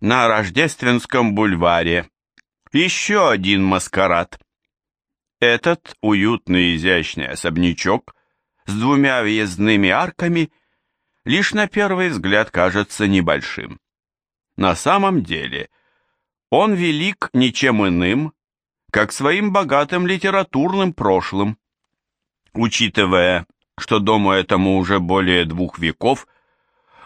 на Рождественском бульваре. Еще один маскарад. Этот уютный изящный особнячок с двумя въездными арками лишь на первый взгляд кажется небольшим. На самом деле он велик ничем иным, как своим богатым литературным прошлым. Учитывая, что дому этому уже более двух веков,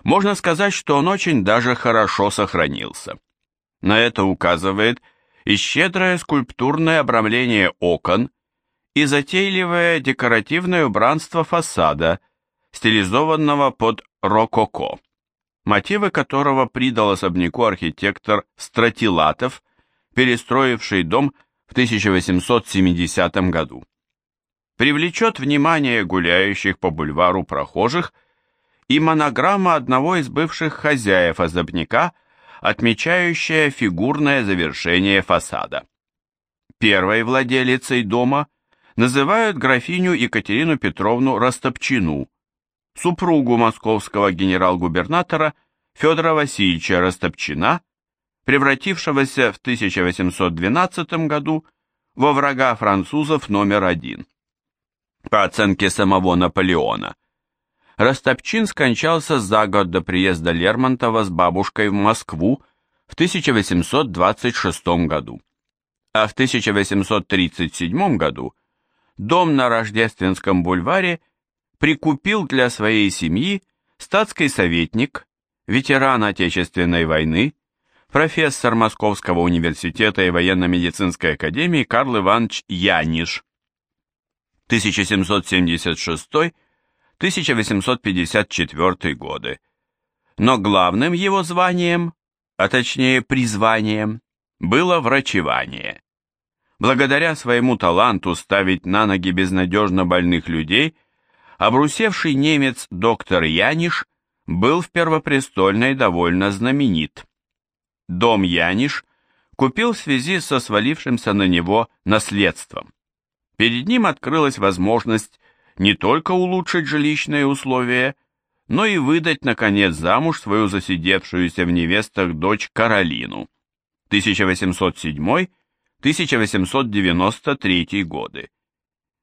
можно сказать, что он очень даже хорошо сохранился. На это указывает и щедрое скульптурное обрамление окон, и затейливое декоративное убранство фасада, стилизованного под рококо, мотивы которого придал особняку архитектор Стратилатов, перестроивший дом в 1870 году. Привлечет внимание гуляющих по бульвару прохожих и монограмма одного из бывших хозяев особняка, отмечающая фигурное завершение фасада. Первой владелицей дома называют графиню Екатерину Петровну Растопчину, супругу московского генерал-губернатора Федора Васильевича Растопчина, превратившегося в 1812 году во врага французов номер один. По оценке самого Наполеона, Растопчин скончался за год до приезда Лермонтова с бабушкой в Москву в 1826 году. А в 1837 году дом на Рождественском бульваре прикупил для своей семьи статский советник, ветеран Отечественной войны, профессор Московского университета и военно-медицинской академии Карл Иванович Яниш. 1776-1854 годы. Но главным его званием, а точнее призванием, было врачевание. Благодаря своему таланту ставить на ноги безнадежно больных людей, обрусевший немец доктор Яниш был в Первопрестольной довольно знаменит. Дом Яниш купил в связи со свалившимся на него наследством. Перед ним открылась возможность не только улучшить жилищные условия, но и выдать, наконец, замуж свою засидевшуюся в невестах дочь Каролину. 1807 1893 годы.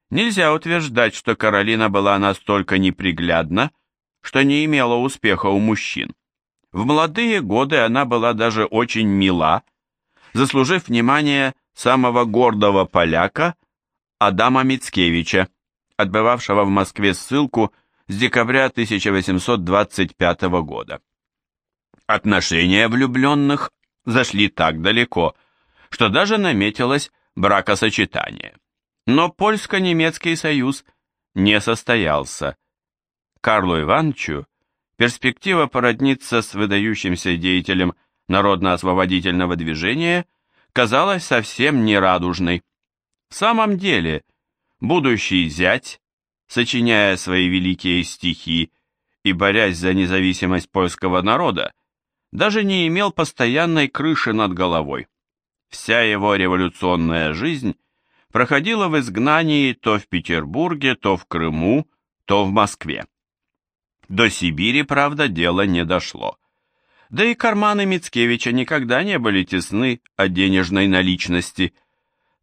Нельзя утверждать, что Каролина была настолько неприглядна, что не имела успеха у мужчин. В молодые годы она была даже очень мила, заслужив внимание самого гордого поляка Адама Мицкевича, отбывавшего в Москве ссылку с декабря 1825 года. Отношения влюбленных зашли так далеко, что даже наметилось бракосочетание. Но польско-немецкий союз не состоялся. Карлу Ивановичу перспектива породниться с выдающимся деятелем народно-освободительного движения казалась совсем нерадужной. В самом деле, будущий зять, сочиняя свои великие стихи и борясь за независимость польского народа, даже не имел постоянной крыши над головой. Вся его революционная жизнь проходила в изгнании то в Петербурге, то в Крыму, то в Москве. До Сибири, правда, дело не дошло. Да и карманы Мицкевича никогда не были тесны от денежной наличности,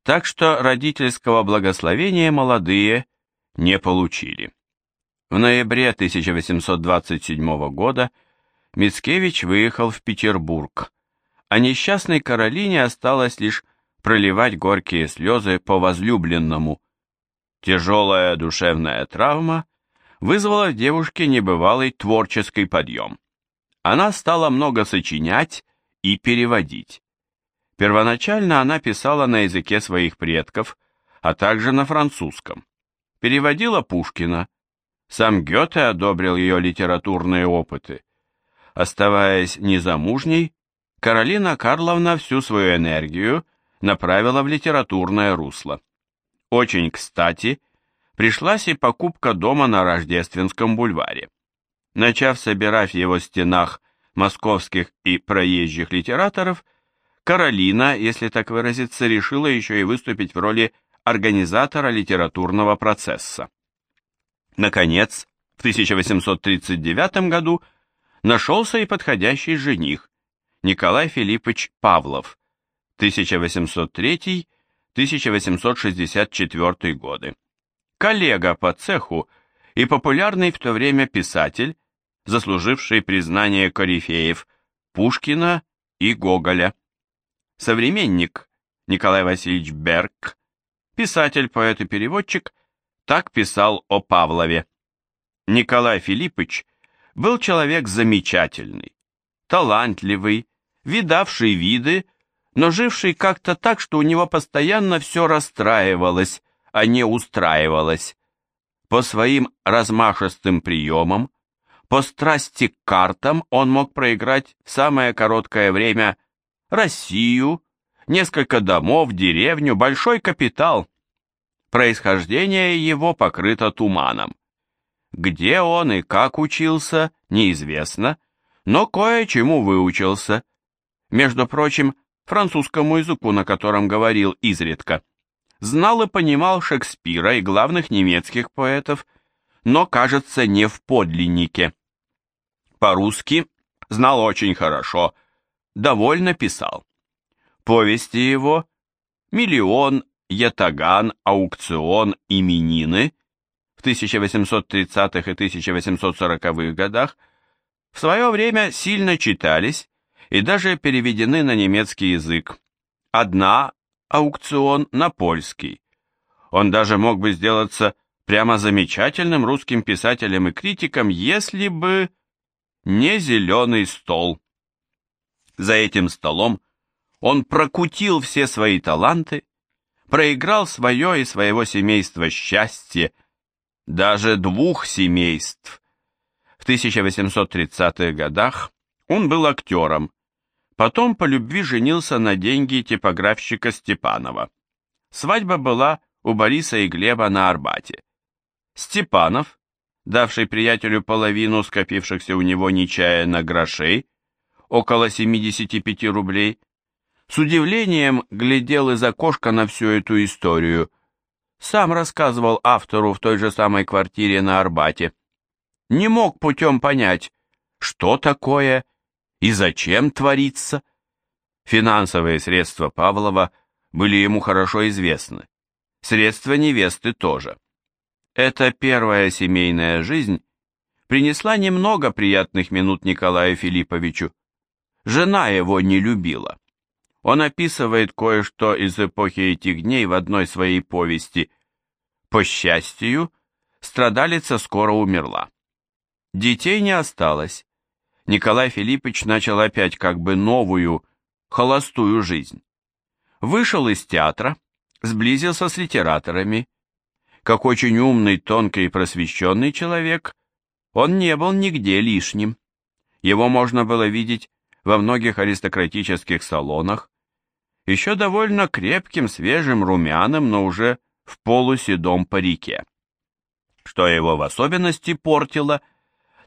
так что родительского благословения молодые не получили. В ноябре 1827 года Мицкевич выехал в Петербург, а несчастной Каролине осталось лишь проливать горькие слезы по возлюбленному. Тяжелая душевная травма вызвала в девушке небывалый творческий подъем. Она стала много сочинять и переводить. Первоначально она писала на языке своих предков, а также на французском. Переводила Пушкина. Сам Гёте одобрил ее литературные опыты. Оставаясь незамужней, Каролина Карловна всю свою энергию направила в литературное русло. Очень кстати, пришлась и покупка дома на Рождественском бульваре. Начав собирать в его стенах московских и проезжих литераторов, Каролина, если так выразиться, решила еще и выступить в роли организатора литературного процесса. Наконец, в 1839 году нашелся и подходящий жених, Николай Филиппович Павлов, 1803-1864 годы. Коллега по цеху и популярный в то время писатель, заслуживший признание корифеев Пушкина и Гоголя. Современник Николай Васильевич Берг, писатель, поэт и переводчик, так писал о Павлове. Николай Филиппович был человек замечательный, талантливый, видавший виды, но живший как-то так, что у него постоянно все расстраивалось, а не устраивалось. По своим размашистым приемам, по страсти к картам он мог проиграть в самое короткое время Россию, несколько домов, деревню, большой капитал. Происхождение его покрыто туманом. Где он и как учился, неизвестно, но кое-чему выучился. Между прочим, французскому языку, на котором говорил изредка. Знал и понимал Шекспира и главных немецких поэтов, но, кажется, не в подлиннике. По-русски знал очень хорошо, довольно писал. Повести его «Миллион», «Ятаган», «Аукцион», «Именины» в 1830-х и 1840-х годах в свое время сильно читались и даже переведены на немецкий язык. Одна аукцион на польский. Он даже мог бы сделаться прямо замечательным русским писателем и критиком, если бы не зеленый стол. За этим столом он прокутил все свои таланты, проиграл свое и своего семейства счастье, даже двух семейств. В 1830-х годах он был актером, потом по любви женился на деньги типографщика Степанова. Свадьба была у Бориса и Глеба на Арбате. Степанов, давший приятелю половину скопившихся у него нечаянно грошей, около 75 рублей, с удивлением глядел из окошка на всю эту историю. Сам рассказывал автору в той же самой квартире на Арбате. Не мог путем понять, что такое и зачем творится. Финансовые средства Павлова были ему хорошо известны. Средства невесты тоже. Эта первая семейная жизнь принесла немного приятных минут Николаю Филипповичу. Жена его не любила. Он описывает кое-что из эпохи этих дней в одной своей повести. По счастью, страдалица скоро умерла. Детей не осталось. Николай Филиппович начал опять как бы новую, холостую жизнь. Вышел из театра, сблизился с литераторами. Как очень умный, тонкий и просвещенный человек, он не был нигде лишним. Его можно было видеть во многих аристократических салонах, еще довольно крепким, свежим, румяным, но уже в полуседом парике. Что его в особенности портило,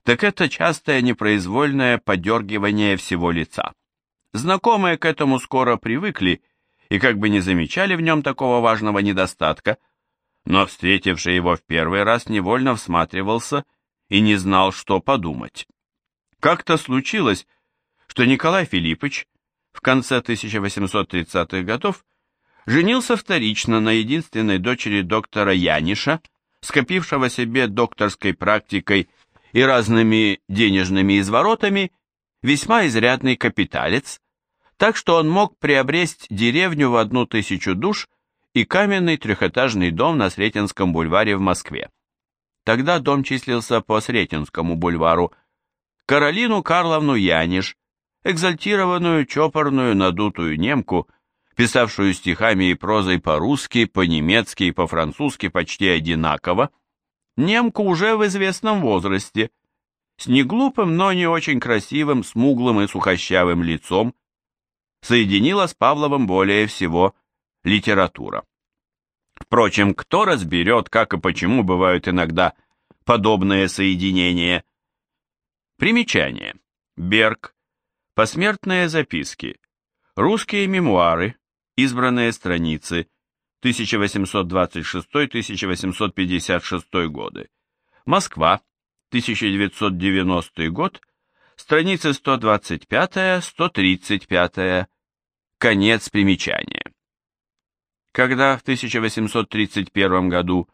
так это частое непроизвольное подергивание всего лица. Знакомые к этому скоро привыкли и как бы не замечали в нем такого важного недостатка, но встретивший его в первый раз невольно всматривался и не знал, что подумать. Как-то случилось, что Николай Филиппович в конце 1830-х годов женился вторично на единственной дочери доктора Яниша, скопившего себе докторской практикой и разными денежными изворотами весьма изрядный капиталец, так что он мог приобрести деревню в одну тысячу душ и каменный трехэтажный дом на Сретенском бульваре в Москве. Тогда дом числился по Сретенскому бульвару. Каролину Карловну Яниш, экзальтированную, чопорную, надутую немку, писавшую стихами и прозой по-русски, по-немецки и по-французски почти одинаково, немку уже в известном возрасте, с неглупым, но не очень красивым, смуглым и сухощавым лицом, соединила с Павловым более всего литература. Впрочем, кто разберет, как и почему бывают иногда подобные соединения? Примечание. Берг, Посмертные записки. Русские мемуары. Избранные страницы. 1826-1856 годы. Москва. 1990 год. Страницы 125-135. Конец примечания. Когда в 1831 году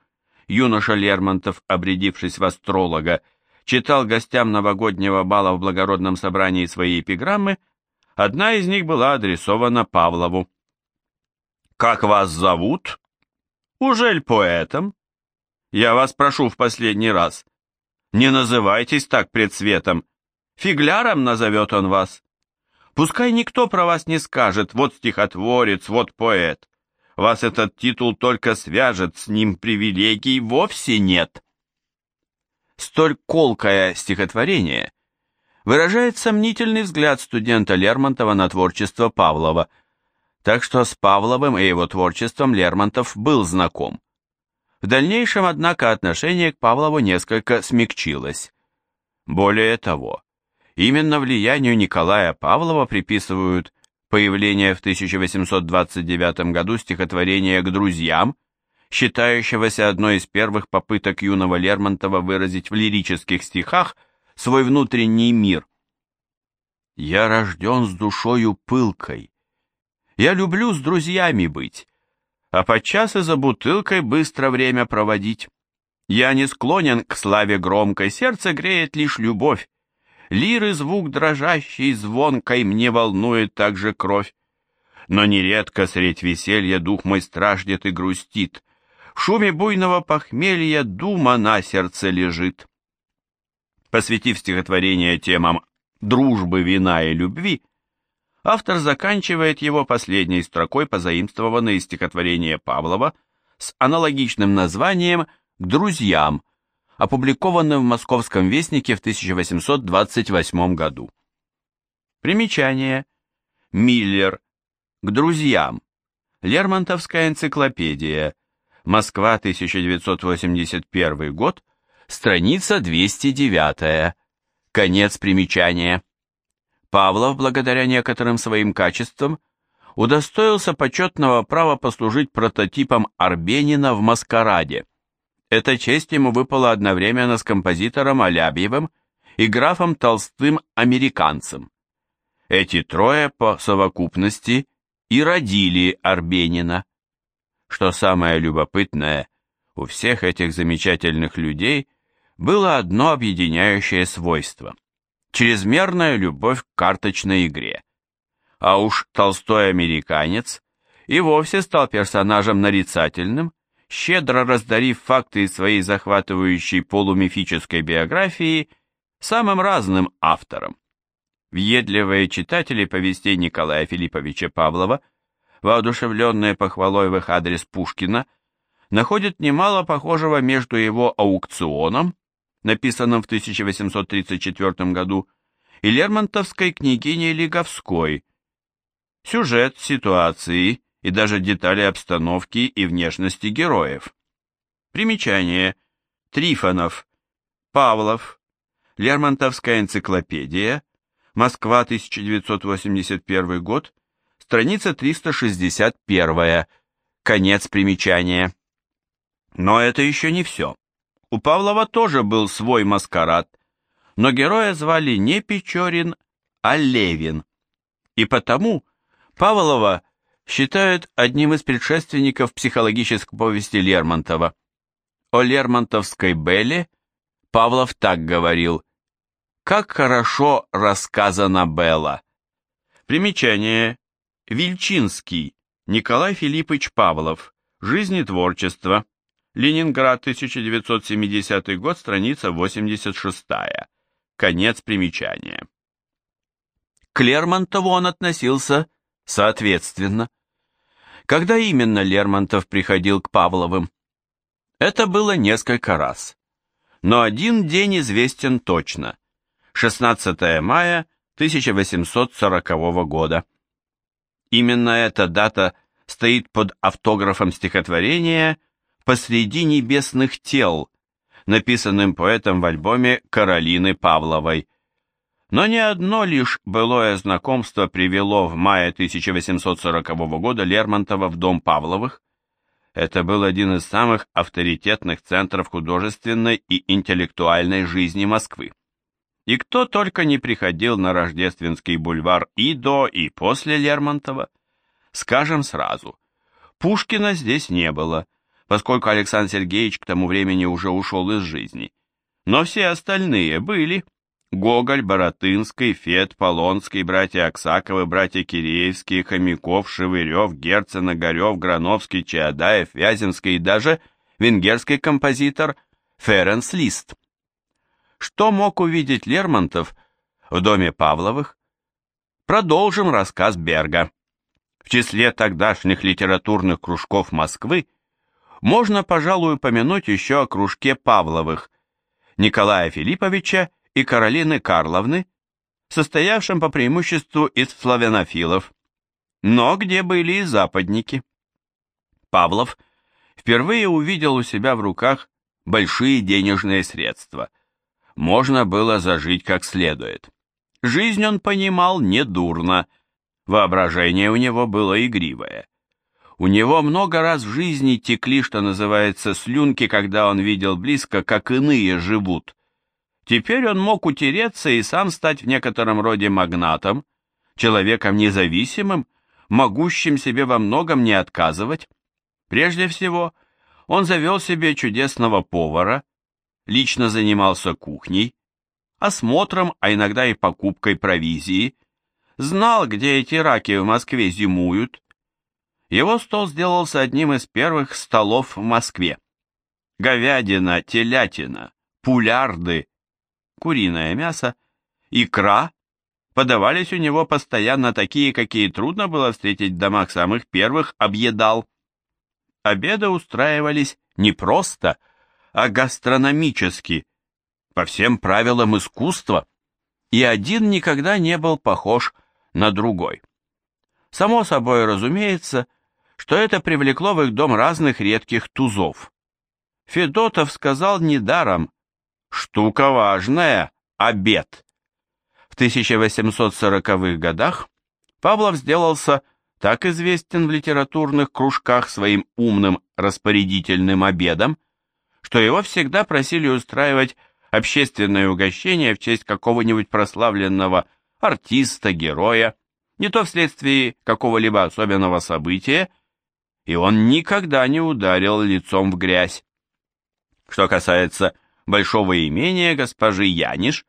юноша Лермонтов, обрядившись в астролога, читал гостям новогоднего бала в благородном собрании свои эпиграммы, одна из них была адресована Павлову. «Как вас зовут?» «Ужель поэтом?» «Я вас прошу в последний раз, не называйтесь так пред светом, фигляром назовет он вас. Пускай никто про вас не скажет, вот стихотворец, вот поэт. Вас этот титул только свяжет, с ним привилегий вовсе нет. Столь колкое стихотворение выражает сомнительный взгляд студента Лермонтова на творчество Павлова, так что с Павловым и его творчеством Лермонтов был знаком. В дальнейшем, однако, отношение к Павлову несколько смягчилось. Более того, именно влиянию Николая Павлова приписывают появление в 1829 году стихотворения «К друзьям», считающегося одной из первых попыток юного Лермонтова выразить в лирических стихах свой внутренний мир. «Я рожден с душою пылкой. Я люблю с друзьями быть, а подчас и за бутылкой быстро время проводить. Я не склонен к славе громкой, сердце греет лишь любовь. Лиры звук дрожащий, звонкой мне волнует также кровь. Но нередко средь веселья дух мой страждет и грустит. В шуме буйного похмелья дума на сердце лежит. Посвятив стихотворение темам дружбы, вина и любви, автор заканчивает его последней строкой, позаимствованной из стихотворения Павлова, с аналогичным названием «К друзьям», опубликованным в Московском вестнике в 1828 году. Примечание. Миллер. К друзьям. Лермонтовская энциклопедия. Москва, 1981 год. Страница 209. Конец примечания. Павлов, благодаря некоторым своим качествам, удостоился почетного права послужить прототипом Арбенина в «Маскараде». Эта честь ему выпала одновременно с композитором Алябьевым и графом Толстым-американцем. Эти трое по совокупности и родили Арбенина. Что самое любопытное, у всех этих замечательных людей было одно объединяющее свойство – чрезмерная любовь к карточной игре. А уж толстой американец и вовсе стал персонажем нарицательным, щедро раздарив факты из своей захватывающей полумифической биографии самым разным авторам. Въедливые читатели повестей Николая Филипповича Павлова, воодушевленные похвалой в их адрес Пушкина, находят немало похожего между его аукционом написанном в 1834 году, и Лермонтовской княгиней Лиговской. Сюжет, ситуации и даже детали обстановки и внешности героев. Примечание. Трифонов. Павлов. Лермонтовская энциклопедия. Москва, 1981 год. Страница 361. Конец примечания. Но это еще не все. У Павлова тоже был свой маскарад, но героя звали не Печорин, а Левин. И потому Павлова считают одним из предшественников психологической повести Лермонтова. О Лермонтовской Белле Павлов так говорил «Как хорошо рассказана Белла». Примечание. Вильчинский. Николай Филиппович Павлов. Жизнь и творчество. Ленинград, 1970 год, страница 86. Конец примечания. К Лермонтову он относился соответственно. Когда именно Лермонтов приходил к Павловым? Это было несколько раз. Но один день известен точно. 16 мая 1840 года. Именно эта дата стоит под автографом стихотворения «Посреди небесных тел», написанным поэтом в альбоме Каролины Павловой. Но не одно лишь былое знакомство привело в мае 1840 года Лермонтова в дом Павловых. Это был один из самых авторитетных центров художественной и интеллектуальной жизни Москвы. И кто только не приходил на Рождественский бульвар и до, и после Лермонтова. Скажем сразу, Пушкина здесь не было, поскольку Александр Сергеевич к тому времени уже ушел из жизни. Но все остальные были. Гоголь, Боротынский, Фет, Полонский, братья Аксаковы, братья Киреевские, Хомяков, Шевырев, Герцен, Огарев, Грановский, Чаадаев, Вяземский и даже венгерский композитор Ференс Лист. Что мог увидеть Лермонтов в доме Павловых? Продолжим рассказ Берга. В числе тогдашних литературных кружков Москвы можно, пожалуй, упомянуть еще о кружке Павловых, Николая Филипповича и Каролины Карловны, состоявшем по преимуществу из славянофилов, но где были и западники. Павлов впервые увидел у себя в руках большие денежные средства. Можно было зажить как следует. Жизнь он понимал недурно, воображение у него было игривое. У него много раз в жизни текли, что называется, слюнки, когда он видел близко, как иные живут. Теперь он мог утереться и сам стать в некотором роде магнатом, человеком независимым, могущим себе во многом не отказывать. Прежде всего, он завел себе чудесного повара, лично занимался кухней, осмотром, а иногда и покупкой провизии, знал, где эти раки в Москве зимуют, его стол сделался одним из первых столов в Москве. Говядина, телятина, пулярды, куриное мясо, икра подавались у него постоянно такие, какие трудно было встретить в домах самых первых объедал. Обеды устраивались не просто, а гастрономически, по всем правилам искусства, и один никогда не был похож на другой. Само собой разумеется, что это привлекло в их дом разных редких тузов. Федотов сказал недаром «штука важная, обед». В 1840-х годах Павлов сделался так известен в литературных кружках своим умным распорядительным обедом, что его всегда просили устраивать общественное угощение в честь какого-нибудь прославленного артиста, героя, не то вследствие какого-либо особенного события, и он никогда не ударил лицом в грязь. Что касается большого имения госпожи Яниш,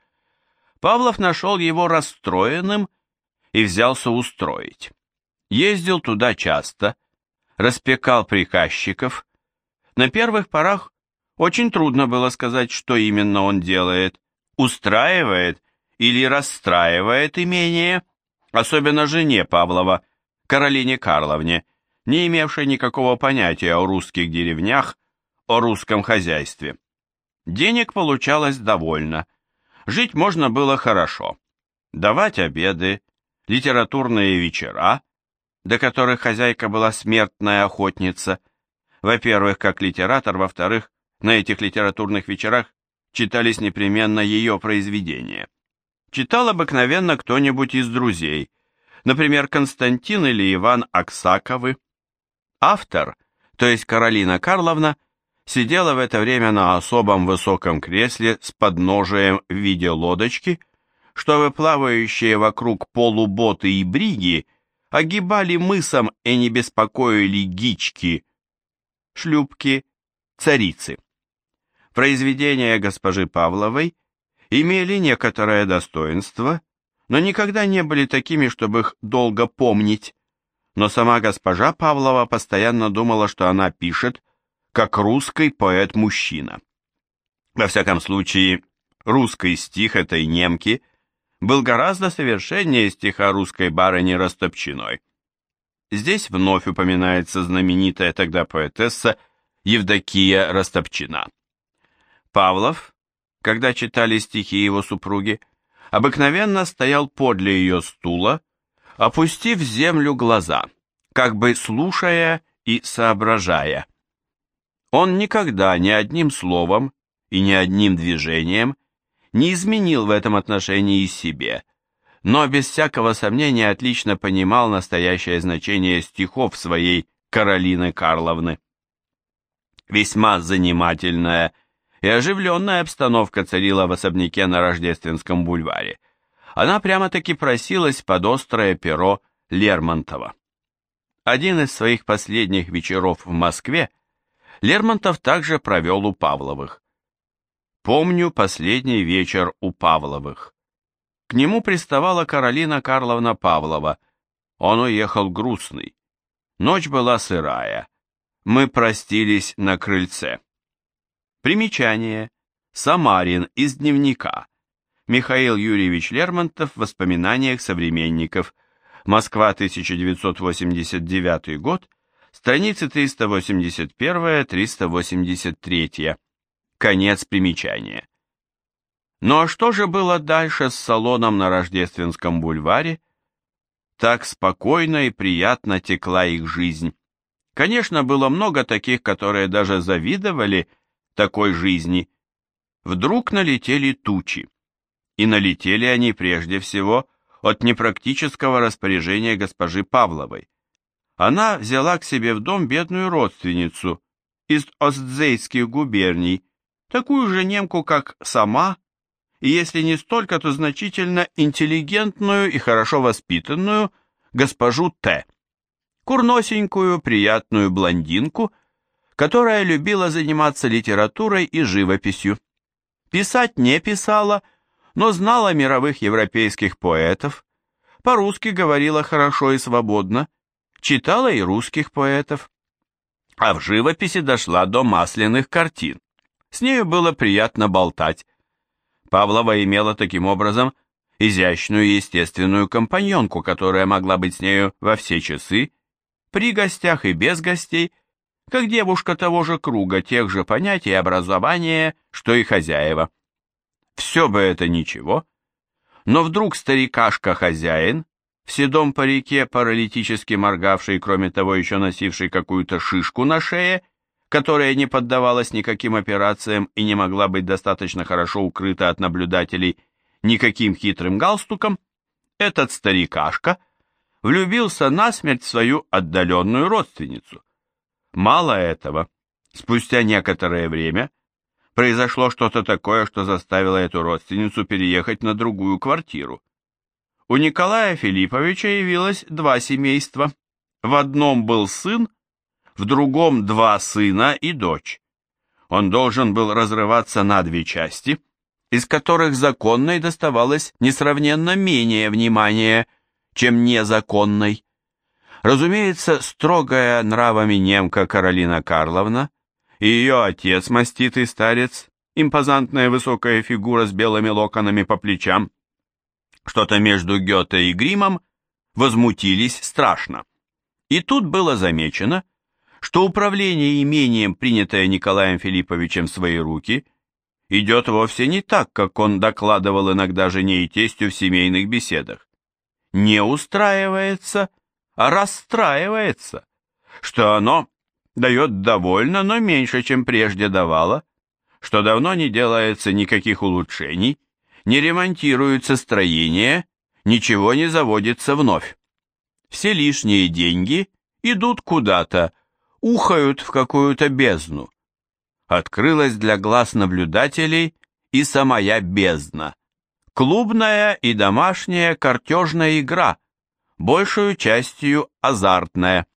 Павлов нашел его расстроенным и взялся устроить. Ездил туда часто, распекал приказчиков. На первых порах очень трудно было сказать, что именно он делает, устраивает или расстраивает имение, особенно жене Павлова, Каролине Карловне, не имевшей никакого понятия о русских деревнях, о русском хозяйстве. Денег получалось довольно, жить можно было хорошо, давать обеды, литературные вечера, до которых хозяйка была смертная охотница, во-первых, как литератор, во-вторых, на этих литературных вечерах читались непременно ее произведения. Читал обыкновенно кто-нибудь из друзей, например, Константин или Иван Аксаковы, Автор, то есть Каролина Карловна, сидела в это время на особом высоком кресле с подножием в виде лодочки, что плавающие вокруг полуботы и бриги огибали мысом и не беспокоили гички, шлюпки, царицы. Произведения госпожи Павловой имели некоторое достоинство, но никогда не были такими, чтобы их долго помнить но сама госпожа Павлова постоянно думала, что она пишет, как русский поэт-мужчина. Во всяком случае, русский стих этой немки был гораздо совершеннее стиха русской барыни Растопчиной. Здесь вновь упоминается знаменитая тогда поэтесса Евдокия Растопчина. Павлов, когда читали стихи его супруги, обыкновенно стоял подле ее стула, опустив в землю глаза, как бы слушая и соображая. Он никогда ни одним словом и ни одним движением не изменил в этом отношении себе, но без всякого сомнения отлично понимал настоящее значение стихов своей Каролины Карловны. Весьма занимательная и оживленная обстановка царила в особняке на Рождественском бульваре. Она прямо-таки просилась под острое перо Лермонтова. Один из своих последних вечеров в Москве Лермонтов также провел у Павловых. Помню последний вечер у Павловых. К нему приставала Каролина Карловна Павлова. Он уехал грустный. Ночь была сырая. Мы простились на крыльце. Примечание. Самарин из дневника. Михаил Юрьевич Лермонтов в воспоминаниях современников. Москва, 1989 год. Страницы 381-383. Конец примечания. Ну а что же было дальше с салоном на Рождественском бульваре? Так спокойно и приятно текла их жизнь. Конечно, было много таких, которые даже завидовали такой жизни. Вдруг налетели тучи. И налетели они прежде всего от непрактического распоряжения госпожи Павловой. Она взяла к себе в дом бедную родственницу из Остзейских губерний, такую же немку, как сама, и если не столько, то значительно интеллигентную и хорошо воспитанную госпожу Т. Курносенькую, приятную блондинку, которая любила заниматься литературой и живописью. Писать не писала, но знала мировых европейских поэтов, по-русски говорила хорошо и свободно, читала и русских поэтов. А в живописи дошла до масляных картин. С нею было приятно болтать, Павлова имела таким образом изящную естественную компаньонку, которая могла быть с нею во все часы, при гостях и без гостей, как девушка того же круга, тех же понятий и образования, что и хозяева. Все бы это ничего, но вдруг старикашка-хозяин, в седом парике, паралитически моргавший, кроме того еще носивший какую-то шишку на шее, которая не поддавалась никаким операциям и не могла быть достаточно хорошо укрыта от наблюдателей никаким хитрым галстуком, этот старикашка влюбился насмерть в свою отдаленную родственницу. Мало этого, спустя некоторое время произошло что-то такое, что заставило эту родственницу переехать на другую квартиру. У Николая Филипповича явилось два семейства. В одном был сын, в другом два сына и дочь. Он должен был разрываться на две части, из которых законной доставалось несравненно менее внимания, чем незаконной. Разумеется, строгая нравами немка Каролина Карловна и ее отец, маститый старец, импозантная высокая фигура с белыми локонами по плечам, что-то между Гёте и Гримом, возмутились страшно. И тут было замечено, что управление имением, принятое Николаем Филипповичем в свои руки, идет вовсе не так, как он докладывал иногда жене и тестю в семейных беседах. Не устраивается, расстраивается, что оно дает довольно, но меньше, чем прежде давало, что давно не делается никаких улучшений, не ремонтируется строение, ничего не заводится вновь. Все лишние деньги идут куда-то, ухают в какую-то бездну. Открылась для глаз наблюдателей и самая бездна. Клубная и домашняя картежная игра, большую частью азартная.